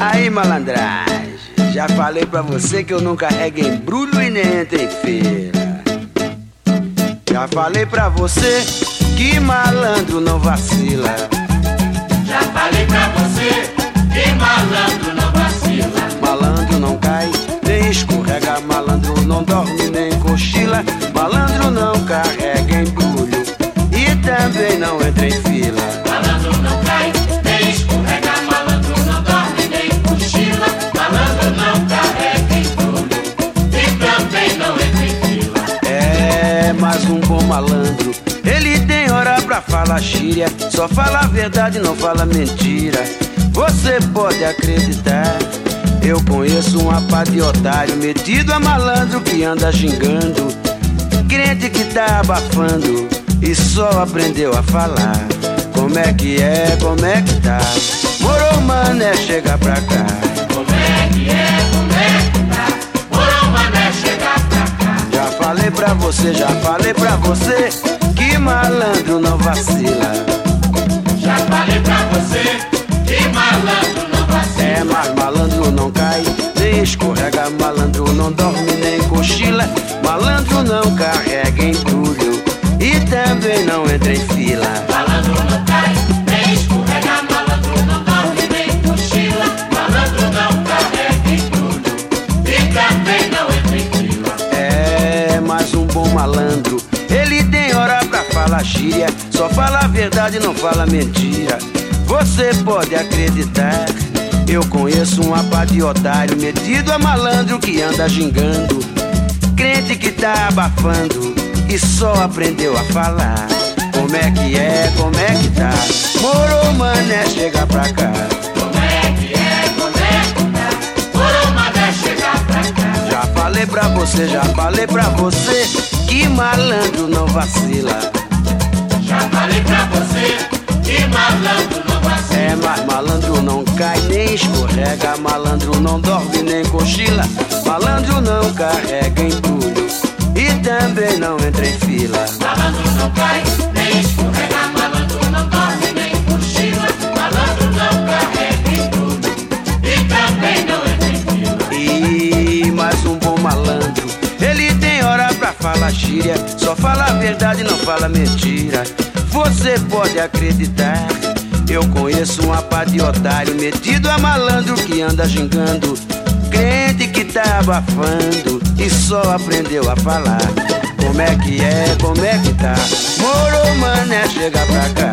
Aí, malandragem, já falei pra você que eu não carrego embrulho e nem entro em feira. Já falei pra você que malandro não vacila. Mais um bom malandro. Ele tem hora pra falar gíria, só fala a verdade, não fala mentira. Você pode acreditar. Eu conheço um apá de otário, metido a malandro que anda xingando. Crente que tá abafando e só aprendeu a falar. Como é que é, como é que tá? Morou, mané, chega pra cá. Pra você, já falei pra você que malandro não vacila. Já falei pra você que malandro não vacila. É, mas malandro não cai, nem escorrega, malandro não dorme nem cochila, malandro não carrega embrulho e também não entra em fila. Pra falar gíria, só fala a verdade, não fala mentira. Você pode acreditar. Eu conheço um apá de otário metido a malandro que anda gingando. Crente que tá abafando e só aprendeu a falar. Como é que é, como é que tá? Morou, mané, chega pra cá. Como é que é, como é que tá? Morou, mané, chegar pra cá. Já falei pra você, já falei pra você que malandro não vacila. Pra você que malandro não vacila. É, mas malandro não cai nem escorrega, malandro não dorme nem cochila, malandro não carrega embrulho e também não entra em fila. Malandro não cai, nem escorrega, malandro não dorme nem cochila. Malandro não carrega embrulho e também não entra em fila. E mais um bom malandro, ele tem hora pra falar gíria, só fala a verdade, não fala mentira. Você pode acreditar. Eu conheço um apá de otário metido a malandro que anda gingando. Crente que tá abafando e só aprendeu a falar. Como é que é, como é que tá? Morou, mané, chega pra cá.